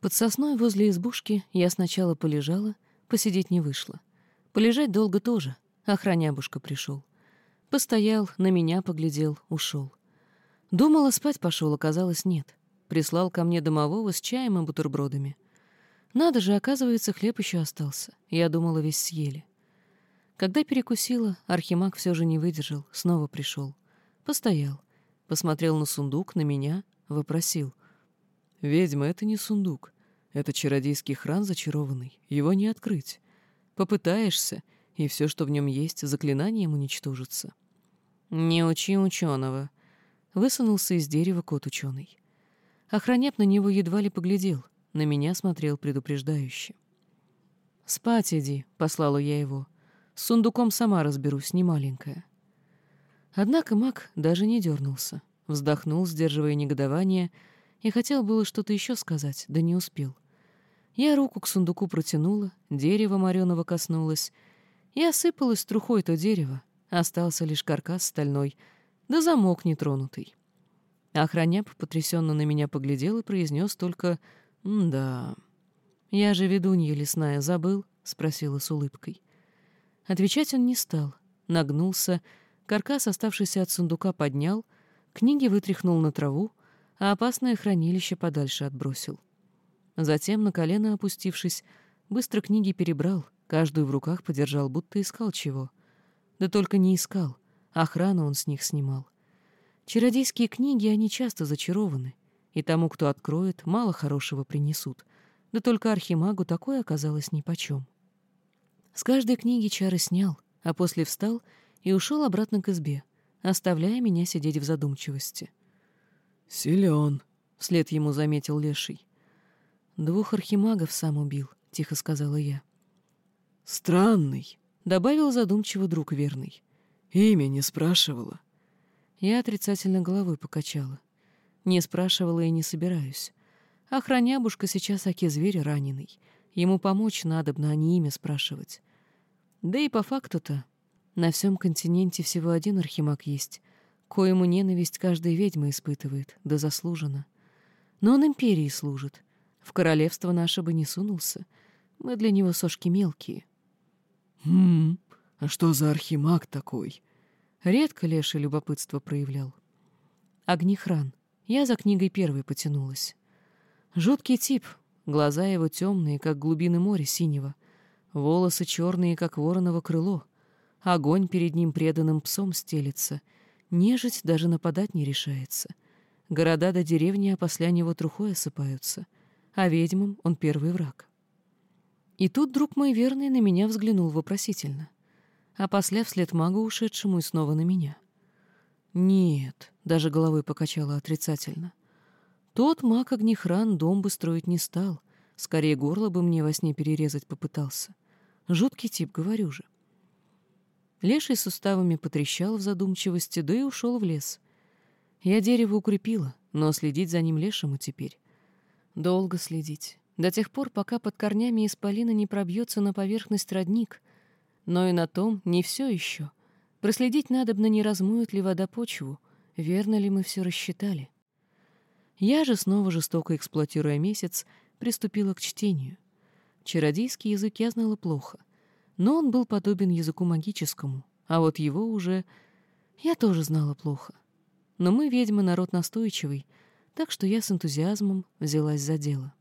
Под сосной возле избушки я сначала полежала, посидеть не вышло. Полежать долго тоже, охранябушка пришел. Постоял, на меня поглядел, ушел. Думала, спать пошел, оказалось, нет. Прислал ко мне домового с чаем и бутербродами. Надо же, оказывается, хлеб еще остался. Я думала, весь съели. Когда перекусила, Архимаг все же не выдержал, снова пришел. Постоял, посмотрел на сундук, на меня, вопросил. «Ведьма, это не сундук. Это чародейский храм зачарованный. Его не открыть. Попытаешься, и все, что в нем есть, заклинанием уничтожится». «Не учи ученого», — высунулся из дерева кот ученый. Охраняп на него едва ли поглядел, на меня смотрел предупреждающе. «Спать иди», — послала я его. «С сундуком сама разберусь, не маленькая». Однако маг даже не дернулся, вздохнул, сдерживая негодование, — и хотел было что-то еще сказать, да не успел. Я руку к сундуку протянула, дерево мореного коснулось, и осыпалось трухой то дерево, остался лишь каркас стальной, да замок нетронутый. Охраняп потрясенно на меня поглядел и произнес только «Да». «Я же ведунья лесная, забыл?» — спросила с улыбкой. Отвечать он не стал, нагнулся, каркас, оставшийся от сундука, поднял, книги вытряхнул на траву, а опасное хранилище подальше отбросил. Затем, на колено опустившись, быстро книги перебрал, каждую в руках подержал, будто искал чего. Да только не искал, охрану он с них снимал. Чародейские книги, они часто зачарованы, и тому, кто откроет, мало хорошего принесут. Да только архимагу такое оказалось нипочем. С каждой книги чары снял, а после встал и ушел обратно к избе, оставляя меня сидеть в задумчивости. «Силен», — вслед ему заметил Леший. «Двух архимагов сам убил», — тихо сказала я. «Странный», — добавил задумчиво друг верный. «Имя не спрашивала». Я отрицательно головой покачала. Не спрашивала и не собираюсь. Охранябушка сейчас оке зверя раненый. Ему помочь надобно, а не имя спрашивать. Да и по факту-то на всем континенте всего один архимаг есть, коему ненависть каждая ведьма испытывает, да заслуженно. Но он империи служит. В королевство наше бы не сунулся. Мы для него сошки мелкие. «Хм, а что за архимаг такой?» Редко Леша любопытство проявлял. Огнихран. Я за книгой первой потянулась. Жуткий тип, глаза его темные, как глубины моря синего, волосы черные, как вороново крыло, огонь перед ним преданным псом стелится — Нежить даже нападать не решается. Города до деревни опосля него трухой осыпаются, а ведьмам он первый враг. И тут друг мой верный на меня взглянул вопросительно, а после вслед магу ушедшему и снова на меня. «Нет», — даже головой покачала отрицательно. «Тот маг огнехран дом бы строить не стал, скорее горло бы мне во сне перерезать попытался. Жуткий тип, говорю же». Леший суставами потрещал в задумчивости, да и ушел в лес. Я дерево укрепила, но следить за ним лешему теперь. Долго следить, до тех пор, пока под корнями исполина не пробьется на поверхность родник. Но и на том не все еще. Проследить надобно, не размоет ли вода почву, верно ли мы все рассчитали. Я же, снова жестоко эксплуатируя месяц, приступила к чтению. Чародейский язык я знала плохо но он был подобен языку магическому, а вот его уже я тоже знала плохо. Но мы, ведьмы, народ настойчивый, так что я с энтузиазмом взялась за дело.